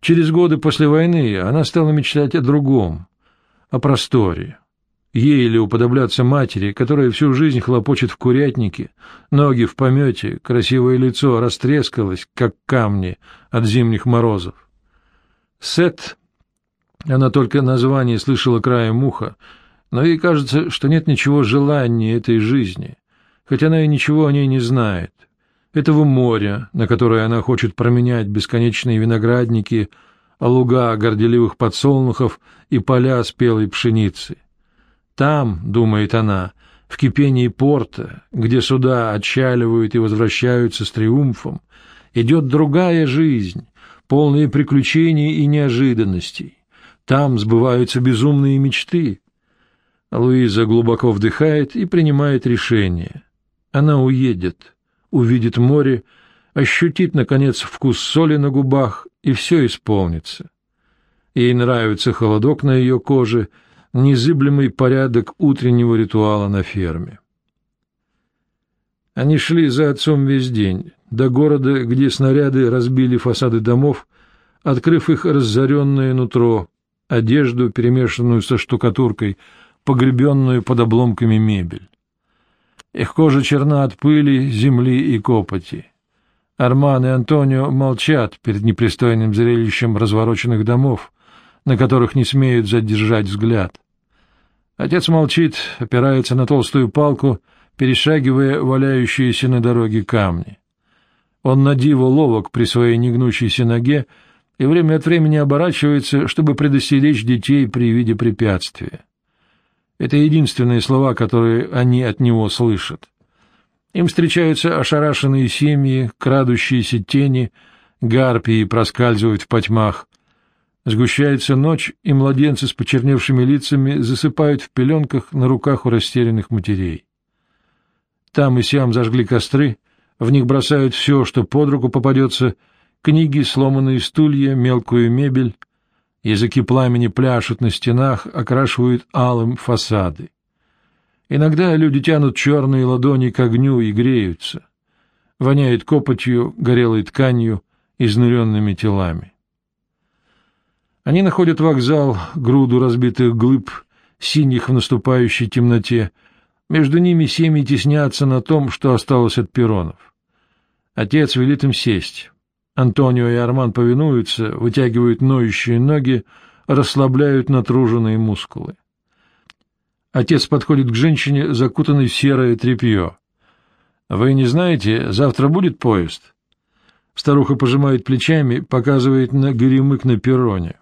Через годы после войны она стала мечтать о другом, о просторе. Ей ли уподобляться матери, которая всю жизнь хлопочет в курятнике, ноги в помете, красивое лицо растрескалось, как камни от зимних морозов. Сет, она только название слышала краем уха, но ей кажется, что нет ничего желания этой жизни, хоть она и ничего о ней не знает. Этого моря, на которое она хочет променять бесконечные виноградники, а луга горделивых подсолнухов и поля спелой пшеницы. Там, думает она, в кипении порта, где суда отчаливают и возвращаются с триумфом, идет другая жизнь, полная приключений и неожиданностей. Там сбываются безумные мечты. Луиза глубоко вдыхает и принимает решение. Она уедет, увидит море, ощутит, наконец, вкус соли на губах, и все исполнится. Ей нравится холодок на ее коже, незыблемый порядок утреннего ритуала на ферме. Они шли за отцом весь день, до города, где снаряды разбили фасады домов, открыв их разоренное нутро, одежду, перемешанную со штукатуркой, погребенную под обломками мебель. Их кожа черна от пыли, земли и копоти. Арман и Антонио молчат перед непристойным зрелищем развороченных домов, на которых не смеют задержать взгляд. Отец молчит, опирается на толстую палку, перешагивая валяющиеся на дороге камни. Он на диво ловок при своей негнущейся ноге и время от времени оборачивается, чтобы предостеречь детей при виде препятствия. Это единственные слова, которые они от него слышат. Им встречаются ошарашенные семьи, крадущиеся тени, гарпии проскальзывают в потьмах. Сгущается ночь, и младенцы с почерневшими лицами засыпают в пеленках на руках у растерянных матерей. Там и сям зажгли костры, в них бросают все, что под руку попадется, книги, сломанные стулья, мелкую мебель — Языки пламени пляшут на стенах, окрашивают алым фасады. Иногда люди тянут черные ладони к огню и греются. Воняет копотью, горелой тканью, изнуренными телами. Они находят вокзал, груду разбитых глыб, синих в наступающей темноте. Между ними семьи теснятся на том, что осталось от перронов. Отец велит им сесть. Антонио и Арман повинуются, вытягивают ноющие ноги, расслабляют натруженные мускулы. Отец подходит к женщине, закутанной в серое тряпье. — Вы не знаете, завтра будет поезд? Старуха пожимает плечами, показывает на горемык на перроне.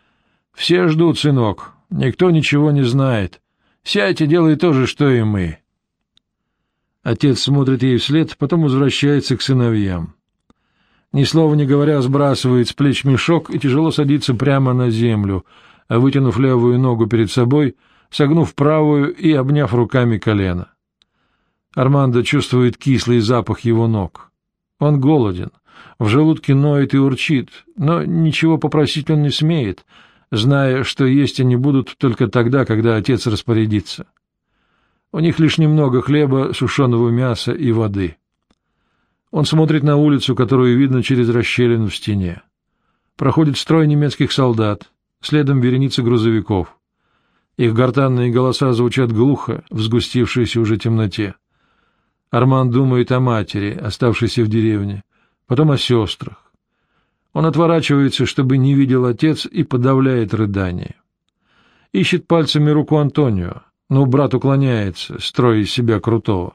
— Все ждут, сынок. Никто ничего не знает. Сядьте, делай то же, что и мы. Отец смотрит ей вслед, потом возвращается к сыновьям ни слова не говоря, сбрасывает с плеч мешок и тяжело садится прямо на землю, вытянув левую ногу перед собой, согнув правую и обняв руками колено. Армандо чувствует кислый запах его ног. Он голоден, в желудке ноет и урчит, но ничего попросить он не смеет, зная, что есть они будут только тогда, когда отец распорядится. У них лишь немного хлеба, сушеного мяса и воды. Он смотрит на улицу, которую видно через расщелину в стене. Проходит строй немецких солдат, следом вереница грузовиков. Их гортанные голоса звучат глухо в сгустившейся уже темноте. Арман думает о матери, оставшейся в деревне, потом о сестрах. Он отворачивается, чтобы не видел отец, и подавляет рыдание. Ищет пальцами руку Антонио, но брат уклоняется, строя из себя крутого.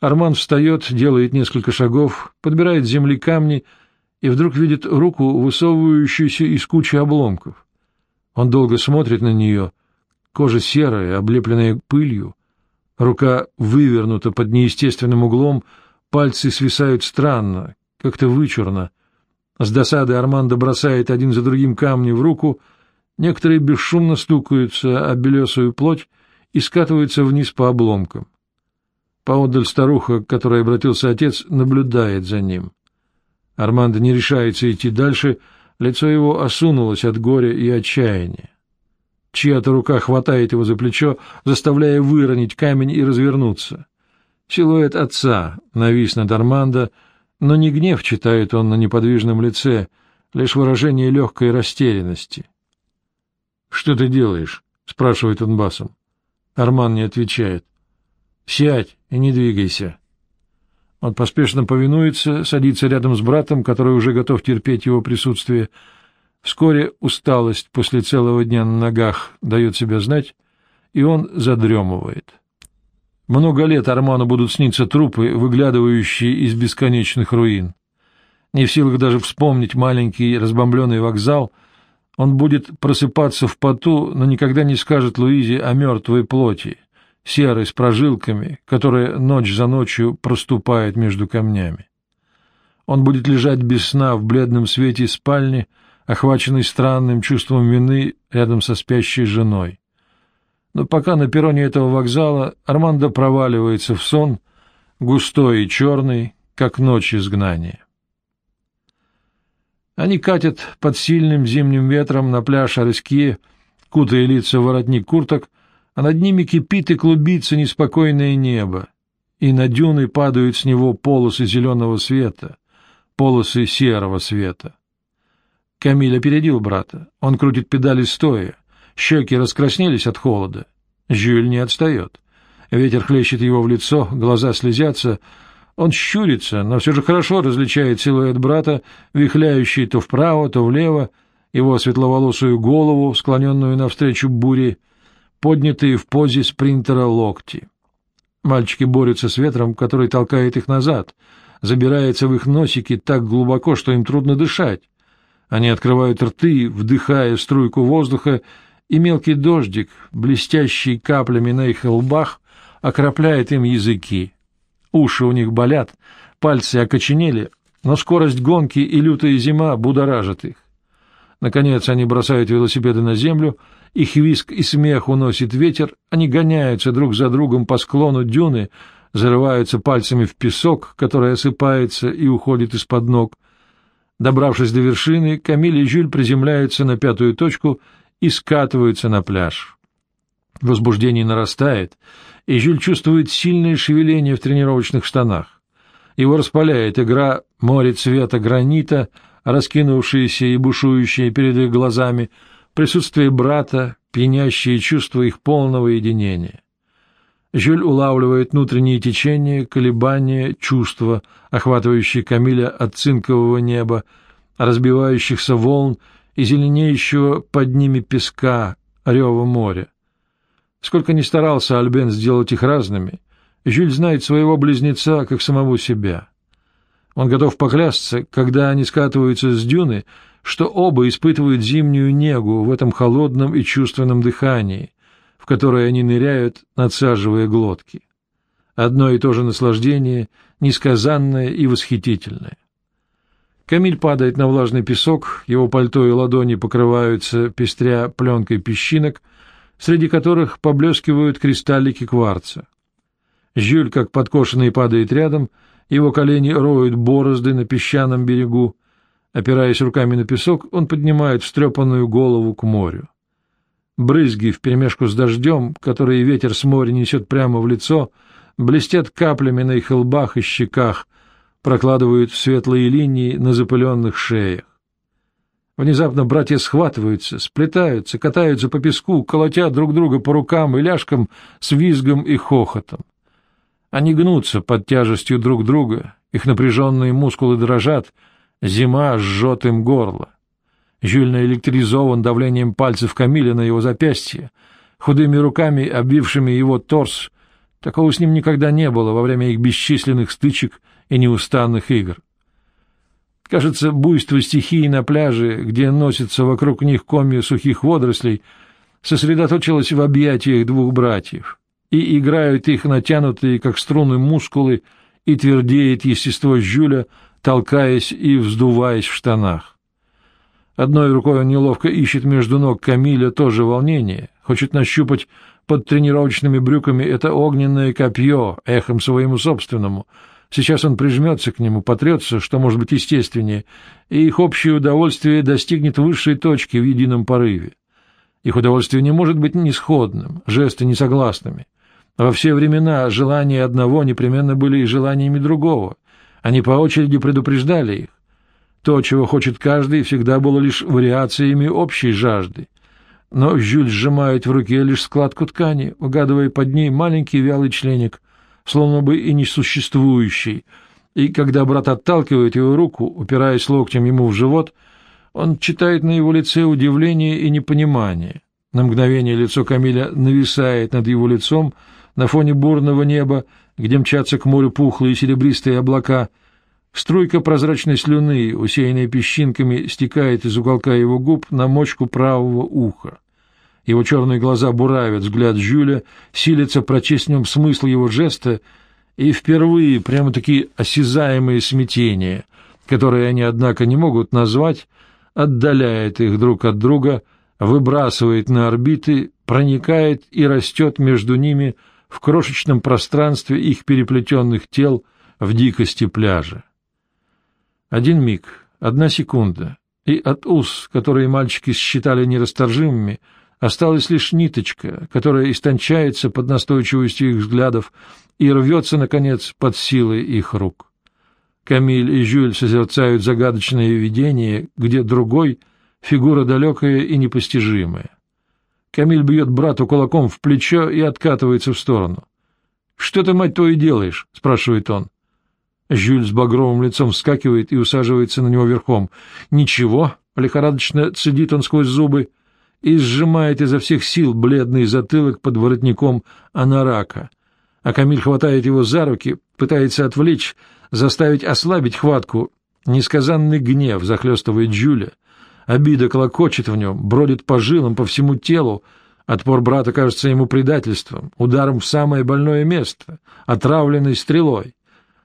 Арман встает, делает несколько шагов, подбирает с земли камни и вдруг видит руку, высовывающуюся из кучи обломков. Он долго смотрит на нее. Кожа серая, облепленная пылью. Рука вывернута под неестественным углом, пальцы свисают странно, как-то вычурно. С досады Армандо бросает один за другим камни в руку, некоторые бесшумно стукаются о белесую плоть и скатываются вниз по обломкам. Поодаль старуха, к которой обратился отец, наблюдает за ним. Армандо не решается идти дальше, лицо его осунулось от горя и отчаяния. Чья-то рука хватает его за плечо, заставляя выронить камень и развернуться. Силуэт отца навис над Армандо, но не гнев читает он на неподвижном лице, лишь выражение легкой растерянности. — Что ты делаешь? — спрашивает он басом. Арман не отвечает. — Сядь и не двигайся. Он поспешно повинуется, садится рядом с братом, который уже готов терпеть его присутствие. Вскоре усталость после целого дня на ногах дает себя знать, и он задремывает. Много лет Арману будут сниться трупы, выглядывающие из бесконечных руин. Не в силах даже вспомнить маленький разбомбленный вокзал, он будет просыпаться в поту, но никогда не скажет Луизе о мертвой плоти, серой с прожилками, которая ночь за ночью проступает между камнями. Он будет лежать без сна в бледном свете спальни, охваченный странным чувством вины рядом со спящей женой. Но пока на перроне этого вокзала Армандо проваливается в сон, густой и черный, как ночь изгнания. Они катят под сильным зимним ветром на пляж Ареские, кутая лица в воротник курток, а над ними кипит и клубится неспокойное небо, и на дюны падают с него полосы зеленого света, полосы серого света. Камиль опередил брата. Он крутит педали стоя. Щеки раскраснелись от холода. Жюль не отстает. Ветер хлещет его в лицо, глаза слезятся. Он щурится, но все же хорошо различает силуэт брата, вихляющий то вправо, то влево, его светловолосую голову, склоненную навстречу буре, поднятые в позе спринтера локти. Мальчики борются с ветром, который толкает их назад, забирается в их носики так глубоко, что им трудно дышать. Они открывают рты, вдыхая струйку воздуха, и мелкий дождик, блестящий каплями на их лбах, окропляет им языки. Уши у них болят, пальцы окоченели, но скорость гонки и лютая зима будоражат их. Наконец они бросают велосипеды на землю, их виск и смех уносит ветер, они гоняются друг за другом по склону дюны, зарываются пальцами в песок, который осыпается и уходит из-под ног. Добравшись до вершины, Камиль и Жюль приземляются на пятую точку — и скатываются на пляж. Возбуждение нарастает, и Жюль чувствует сильное шевеление в тренировочных штанах. Его распаляет игра море цвета гранита, раскинувшиеся и бушующие перед их глазами, присутствие брата, пьянящие чувства их полного единения. Жюль улавливает внутренние течения, колебания, чувства, охватывающие Камиля от цинкового неба, разбивающихся волн и зеленеющего под ними песка, рева моря. Сколько ни старался Альбен сделать их разными, Жюль знает своего близнеца, как самого себя. Он готов поклясться, когда они скатываются с дюны, что оба испытывают зимнюю негу в этом холодном и чувственном дыхании, в которое они ныряют, надсаживая глотки. Одно и то же наслаждение, несказанное и восхитительное. Камиль падает на влажный песок, его пальто и ладони покрываются, пестря пленкой песчинок, среди которых поблескивают кристаллики кварца. Жюль, как подкошенный, падает рядом, его колени роют борозды на песчаном берегу. Опираясь руками на песок, он поднимает встрепанную голову к морю. Брызги вперемешку с дождем, который ветер с моря несет прямо в лицо, блестят каплями на их лбах и щеках, прокладывают светлые линии на запыленных шеях. Внезапно братья схватываются, сплетаются, катаются по песку, колотят друг друга по рукам и ляжкам с визгом и хохотом. Они гнутся под тяжестью друг друга, их напряженные мускулы дрожат, зима жжет им горло. Жюль наэлектризован давлением пальцев Камиля на его запястье, худыми руками, обвившими его торс. Такого с ним никогда не было во время их бесчисленных стычек и неустанных игр. Кажется, буйство стихии на пляже, где носятся вокруг них комья сухих водорослей, сосредоточилось в объятиях двух братьев, и играют их натянутые, как струны, мускулы, и твердеет естество Жюля, толкаясь и вздуваясь в штанах. Одной рукой он неловко ищет между ног Камиля тоже волнение, хочет нащупать под тренировочными брюками это огненное копье, эхом своему собственному — Сейчас он прижмется к нему, потрется, что может быть естественнее, и их общее удовольствие достигнет высшей точки в едином порыве. Их удовольствие не может быть несходным, жесты несогласными. Во все времена желания одного непременно были и желаниями другого. Они по очереди предупреждали их. То, чего хочет каждый, всегда было лишь вариациями общей жажды. Но Жюль сжимает в руке лишь складку ткани, угадывая под ней маленький вялый членик, словно бы и несуществующий, и когда брат отталкивает его руку, упираясь локтем ему в живот, он читает на его лице удивление и непонимание. На мгновение лицо Камиля нависает над его лицом на фоне бурного неба, где мчатся к морю пухлые серебристые облака. Струйка прозрачной слюны, усеянная песчинками, стекает из уголка его губ на мочку правого уха. Его черные глаза буравят взгляд Жюля, силятся прочесть в нем смысл его жеста, и впервые прямо-таки осязаемые смятения, которые они, однако, не могут назвать, отдаляет их друг от друга, выбрасывает на орбиты, проникает и растет между ними в крошечном пространстве их переплетенных тел в дикости пляжа. Один миг, одна секунда, и от уз, которые мальчики считали нерасторжимыми, осталась лишь ниточка, которая истончается под настойчивостью их взглядов и рвется, наконец, под силой их рук. Камиль и Жюль созерцают загадочное видение, где другой — фигура далекая и непостижимая. Камиль бьет брату кулаком в плечо и откатывается в сторону. — Что ты, мать твою, делаешь? — спрашивает он. Жюль с багровым лицом вскакивает и усаживается на него верхом. — Ничего, — лихорадочно цедит он сквозь зубы и сжимает изо всех сил бледный затылок под воротником анарака — а Камиль хватает его за руки, пытается отвлечь, заставить ослабить хватку. Несказанный гнев захлестывает Джуля. Обида клокочет в нем, бродит по жилам, по всему телу. Отпор брата кажется ему предательством, ударом в самое больное место, отравленной стрелой.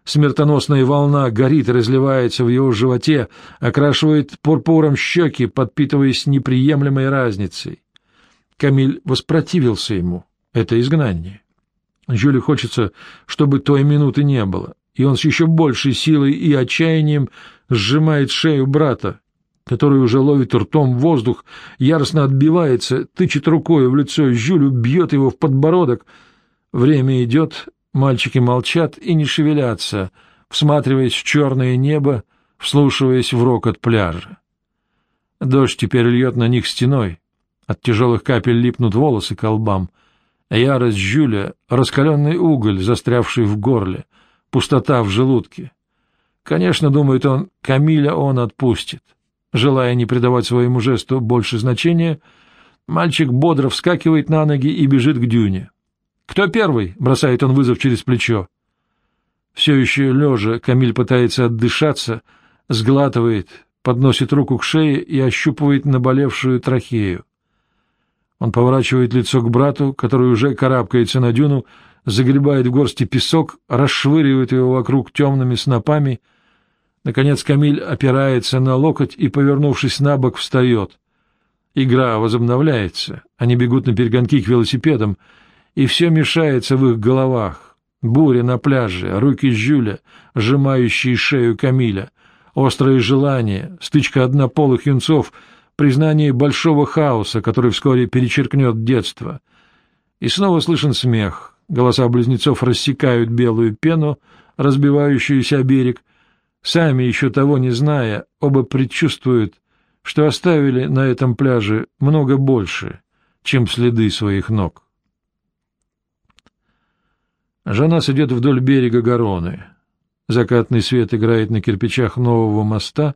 Смертоносная волна горит и разливается в его животе, окрашивает пурпуром щеки, подпитываясь неприемлемой разницей. Камиль воспротивился ему. Это изгнание. Жюле хочется, чтобы той минуты не было, и он с еще большей силой и отчаянием сжимает шею брата, который уже ловит ртом воздух, яростно отбивается, тычет рукой в лицо Жюлю, бьет его в подбородок. Время идет, мальчики молчат и не шевелятся, всматриваясь в черное небо, вслушиваясь в рокот пляжа. Дождь теперь льет на них стеной, от тяжелых капель липнут волосы к лбам — Ярость Жюля — раскаленный уголь, застрявший в горле, пустота в желудке. Конечно, думает он, Камиля он отпустит. Желая не придавать своему жесту больше значения, мальчик бодро вскакивает на ноги и бежит к дюне. «Кто первый?» — бросает он вызов через плечо. Все еще лежа, Камиль пытается отдышаться, сглатывает, подносит руку к шее и ощупывает наболевшую трахею. Он поворачивает лицо к брату, который уже карабкается на дюну, загребает в горсти песок, расшвыривает его вокруг темными снопами. Наконец Камиль опирается на локоть и, повернувшись на бок, встает. Игра возобновляется, они бегут на перегонки к велосипедам, и все мешается в их головах. Буря на пляже, руки Жюля, сжимающие шею Камиля, острое желание, стычка однополых юнцов — признание большого хаоса, который вскоре перечеркнет детство. И снова слышен смех. Голоса близнецов рассекают белую пену, разбивающуюся о берег. Сами, еще того не зная, оба предчувствуют, что оставили на этом пляже много больше, чем следы своих ног. Жена идет вдоль берега Гароны. Закатный свет играет на кирпичах нового моста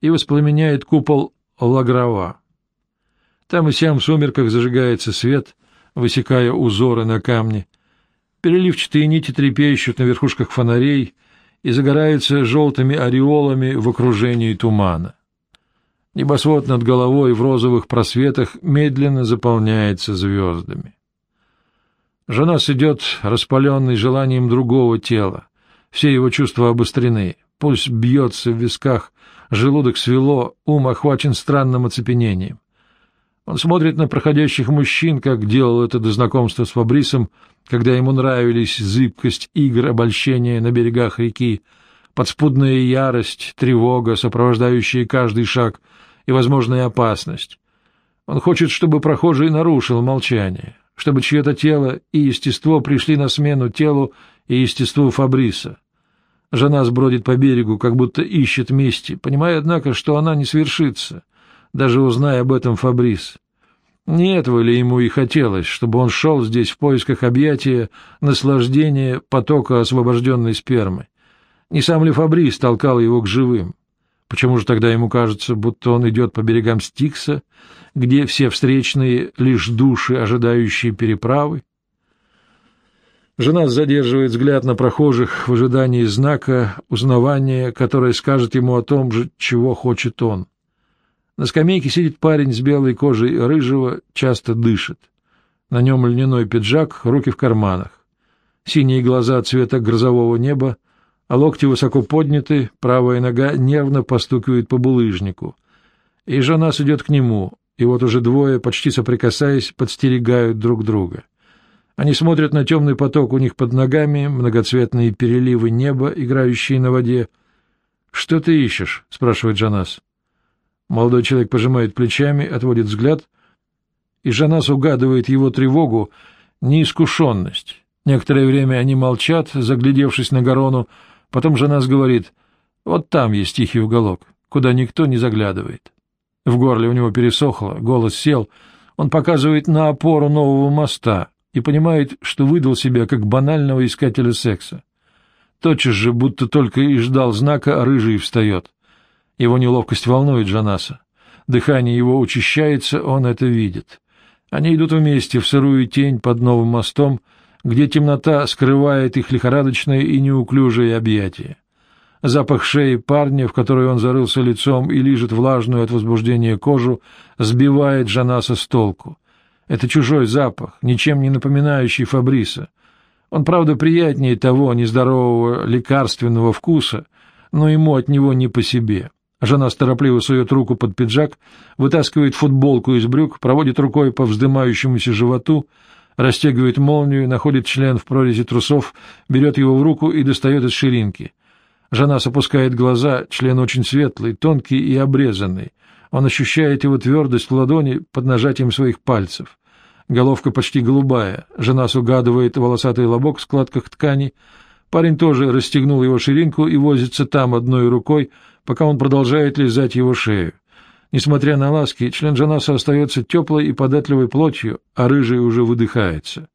и воспламеняет купол Лагрова. Там и сям в сумерках зажигается свет, высекая узоры на камне. Переливчатые нити трепещут на верхушках фонарей и загораются желтыми ореолами в окружении тумана. Небосвод над головой в розовых просветах медленно заполняется звездами. Жена идет, распаленный желанием другого тела. Все его чувства обострены, пульс бьется в висках, Желудок свело, ум охвачен странным оцепенением. Он смотрит на проходящих мужчин, как делал это до знакомства с Фабрисом, когда ему нравились зыбкость игр обольщения на берегах реки, подспудная ярость, тревога, сопровождающие каждый шаг, и возможная опасность. Он хочет, чтобы прохожий нарушил молчание, чтобы чье-то тело и естество пришли на смену телу и естеству Фабриса. Жена сбродит по берегу, как будто ищет мести, понимая, однако, что она не свершится, даже узная об этом Фабрис. Не этого ли ему и хотелось, чтобы он шел здесь в поисках объятия, наслаждения, потока освобожденной спермы? Не сам ли Фабрис толкал его к живым? Почему же тогда ему кажется, будто он идет по берегам Стикса, где все встречные — лишь души, ожидающие переправы? Жена задерживает взгляд на прохожих в ожидании знака, узнавания, которое скажет ему о том же, чего хочет он. На скамейке сидит парень с белой кожей рыжего, часто дышит. На нем льняной пиджак, руки в карманах. Синие глаза цвета грозового неба, а локти высоко подняты, правая нога нервно постукивает по булыжнику. И жена идет к нему, и вот уже двое, почти соприкасаясь, подстерегают друг друга. Они смотрят на темный поток у них под ногами, многоцветные переливы неба, играющие на воде. — Что ты ищешь? — спрашивает Джанас. Молодой человек пожимает плечами, отводит взгляд, и Жанас угадывает его тревогу, неискушенность. Некоторое время они молчат, заглядевшись на Горону, потом Жанас говорит, «Вот там есть тихий уголок, куда никто не заглядывает». В горле у него пересохло, голос сел, он показывает на опору нового моста и понимает, что выдал себя как банального искателя секса. Тотчас же, будто только и ждал знака, рыжий встает. Его неловкость волнует Джанаса. Дыхание его учащается, он это видит. Они идут вместе в сырую тень под новым мостом, где темнота скрывает их лихорадочное и неуклюжее объятие. Запах шеи парня, в которой он зарылся лицом и лижет влажную от возбуждения кожу, сбивает Джанаса с толку. Это чужой запах, ничем не напоминающий Фабриса. Он, правда, приятнее того нездорового лекарственного вкуса, но ему от него не по себе. Жена торопливо сует руку под пиджак, вытаскивает футболку из брюк, проводит рукой по вздымающемуся животу, расстегивает молнию, находит член в прорези трусов, берет его в руку и достает из ширинки. Жена опускает глаза, член очень светлый, тонкий и обрезанный. Он ощущает его твердость в ладони под нажатием своих пальцев. Головка почти голубая, жена угадывает волосатый лобок в складках ткани. Парень тоже расстегнул его ширинку и возится там одной рукой, пока он продолжает лизать его шею. Несмотря на ласки, член Джанаса остается теплой и податливой плотью, а рыжий уже выдыхается.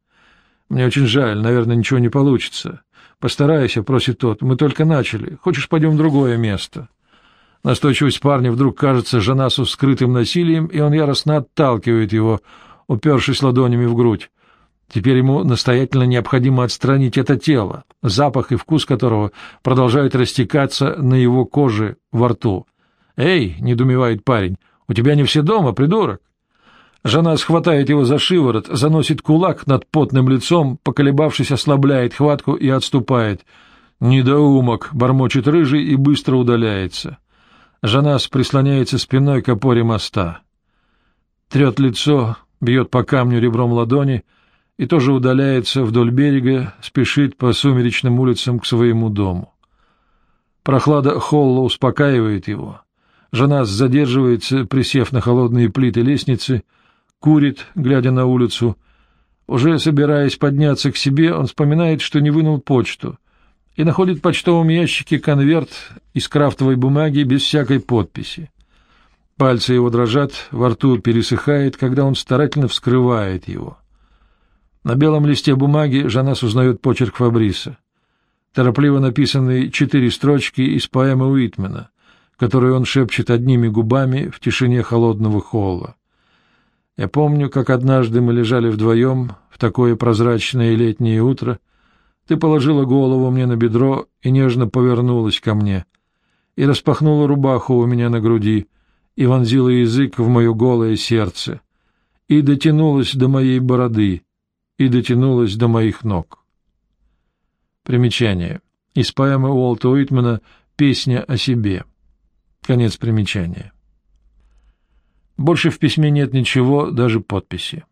«Мне очень жаль, наверное, ничего не получится. Постарайся», — просит тот, — «мы только начали. Хочешь, пойдем в другое место?» Настойчивость парня вдруг кажется Жанасу скрытым насилием, и он яростно отталкивает его, упершись ладонями в грудь. Теперь ему настоятельно необходимо отстранить это тело, запах и вкус которого продолжают растекаться на его коже во рту. «Эй!» — недумевает парень. «У тебя не все дома, придурок!» Жена схватает его за шиворот, заносит кулак над потным лицом, поколебавшись, ослабляет хватку и отступает. «Недоумок!» — бормочет рыжий и быстро удаляется. Жанас прислоняется спиной к опоре моста. Трет лицо, бьет по камню ребром ладони — и тоже удаляется вдоль берега, спешит по сумеречным улицам к своему дому. Прохлада холла успокаивает его. Жена задерживается, присев на холодные плиты лестницы, курит, глядя на улицу. Уже собираясь подняться к себе, он вспоминает, что не вынул почту, и находит в почтовом ящике конверт из крафтовой бумаги без всякой подписи. Пальцы его дрожат, во рту пересыхает, когда он старательно вскрывает его. На белом листе бумаги Жанас узнает почерк Фабриса. Торопливо написанные четыре строчки из поэмы Уитмена, которую он шепчет одними губами в тишине холодного холла. Я помню, как однажды мы лежали вдвоем в такое прозрачное летнее утро. Ты положила голову мне на бедро и нежно повернулась ко мне, и распахнула рубаху у меня на груди, и вонзила язык в мое голое сердце, и дотянулась до моей бороды, и дотянулась до моих ног. Примечание. Из поэмы Уолта Уитмана «Песня о себе». Конец примечания. Больше в письме нет ничего, даже подписи.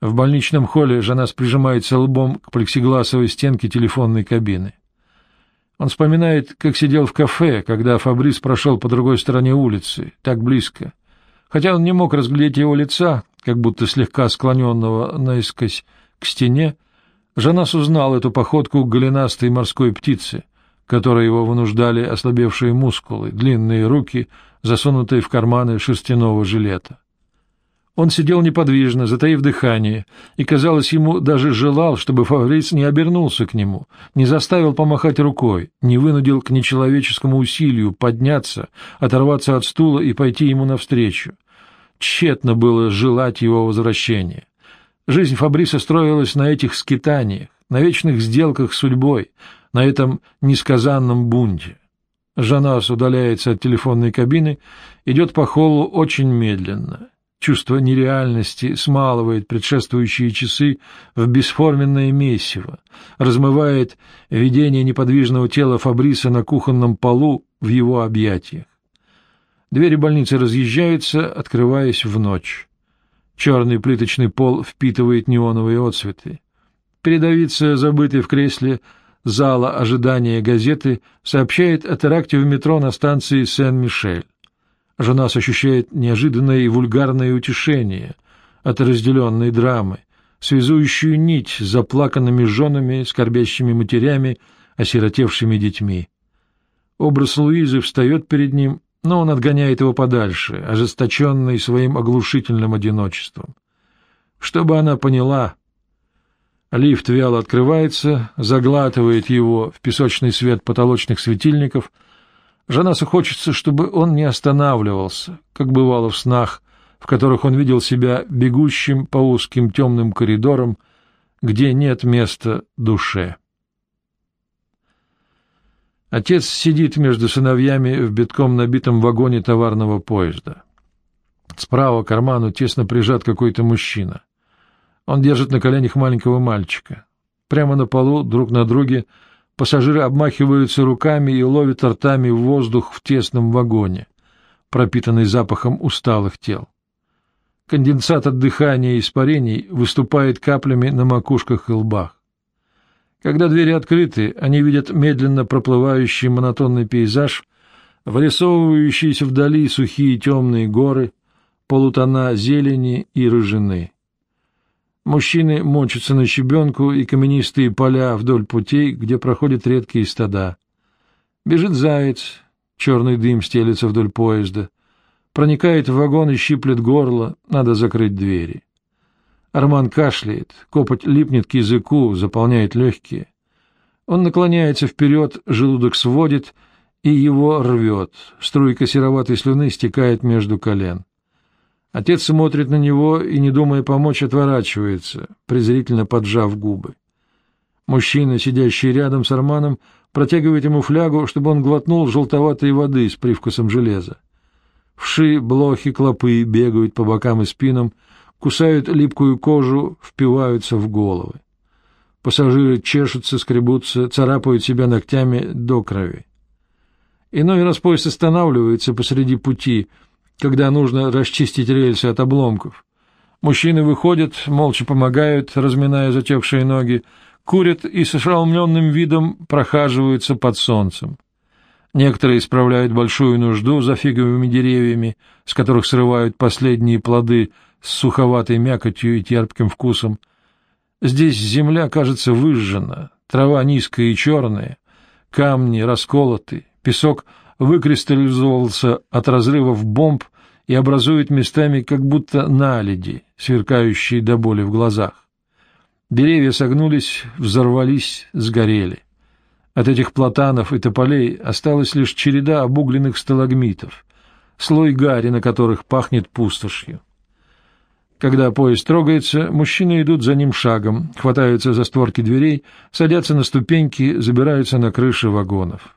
В больничном холле жена прижимается лбом к плексигласовой стенке телефонной кабины. Он вспоминает, как сидел в кафе, когда Фабрис прошел по другой стороне улицы, так близко. Хотя он не мог разглядеть его лица, как будто слегка склоненного наискось к стене, Жанас узнал эту походку голенастой морской птицы, которые его вынуждали ослабевшие мускулы, длинные руки, засунутые в карманы шерстяного жилета. Он сидел неподвижно, затаив дыхание, и, казалось, ему даже желал, чтобы Фавриц не обернулся к нему, не заставил помахать рукой, не вынудил к нечеловеческому усилию подняться, оторваться от стула и пойти ему навстречу. Тщетно было желать его возвращения. Жизнь Фабриса строилась на этих скитаниях, на вечных сделках с судьбой, на этом несказанном бунте. Жанас удаляется от телефонной кабины, идет по холлу очень медленно. Чувство нереальности смалывает предшествующие часы в бесформенное месиво, размывает видение неподвижного тела Фабриса на кухонном полу в его объятиях. Двери больницы разъезжаются, открываясь в ночь. Черный плиточный пол впитывает неоновые отцветы. Передовица, забытый в кресле зала ожидания газеты, сообщает о теракте в метро на станции Сен-Мишель. Жена ощущает неожиданное и вульгарное утешение от разделенной драмы, связующую нить с заплаканными женами, скорбящими матерями, осиротевшими детьми. Образ Луизы встает перед ним, но он отгоняет его подальше, ожесточенный своим оглушительным одиночеством. Чтобы она поняла... Лифт вяло открывается, заглатывает его в песочный свет потолочных светильников — Жанасу хочется, чтобы он не останавливался, как бывало в снах, в которых он видел себя бегущим по узким темным коридорам, где нет места душе. Отец сидит между сыновьями в битком набитом вагоне товарного поезда. Справа к карману тесно прижат какой-то мужчина. Он держит на коленях маленького мальчика. Прямо на полу, друг на друге, Пассажиры обмахиваются руками и ловят ртами воздух в тесном вагоне, пропитанный запахом усталых тел. Конденсат от дыхания и испарений выступает каплями на макушках и лбах. Когда двери открыты, они видят медленно проплывающий монотонный пейзаж, вырисовывающиеся вдали сухие темные горы, полутона зелени и рыжины. Мужчины мочатся на щебенку и каменистые поля вдоль путей, где проходят редкие стада. Бежит заяц, черный дым стелется вдоль поезда. Проникает в вагон и щиплет горло, надо закрыть двери. Арман кашляет, копоть липнет к языку, заполняет легкие. Он наклоняется вперед, желудок сводит, и его рвет. Струйка сероватой слюны стекает между колен. Отец смотрит на него и, не думая помочь, отворачивается, презрительно поджав губы. Мужчина, сидящий рядом с Арманом, протягивает ему флягу, чтобы он глотнул желтоватой воды с привкусом железа. Вши, блохи, клопы бегают по бокам и спинам, кусают липкую кожу, впиваются в головы. Пассажиры чешутся, скребутся, царапают себя ногтями до крови. Иной раз поезд останавливается посреди пути — когда нужно расчистить рельсы от обломков. Мужчины выходят, молча помогают, разминая затекшие ноги, курят и с ошеломленным видом прохаживаются под солнцем. Некоторые исправляют большую нужду за фиговыми деревьями, с которых срывают последние плоды с суховатой мякотью и терпким вкусом. Здесь земля, кажется, выжжена, трава низкая и черная, камни расколоты, песок — выкристаллизовался от разрывов бомб и образует местами как будто наледи, сверкающие до боли в глазах. Деревья согнулись, взорвались, сгорели. От этих платанов и тополей осталась лишь череда обугленных сталагмитов, слой гари, на которых пахнет пустошью. Когда поезд трогается, мужчины идут за ним шагом, хватаются за створки дверей, садятся на ступеньки, забираются на крыши вагонов.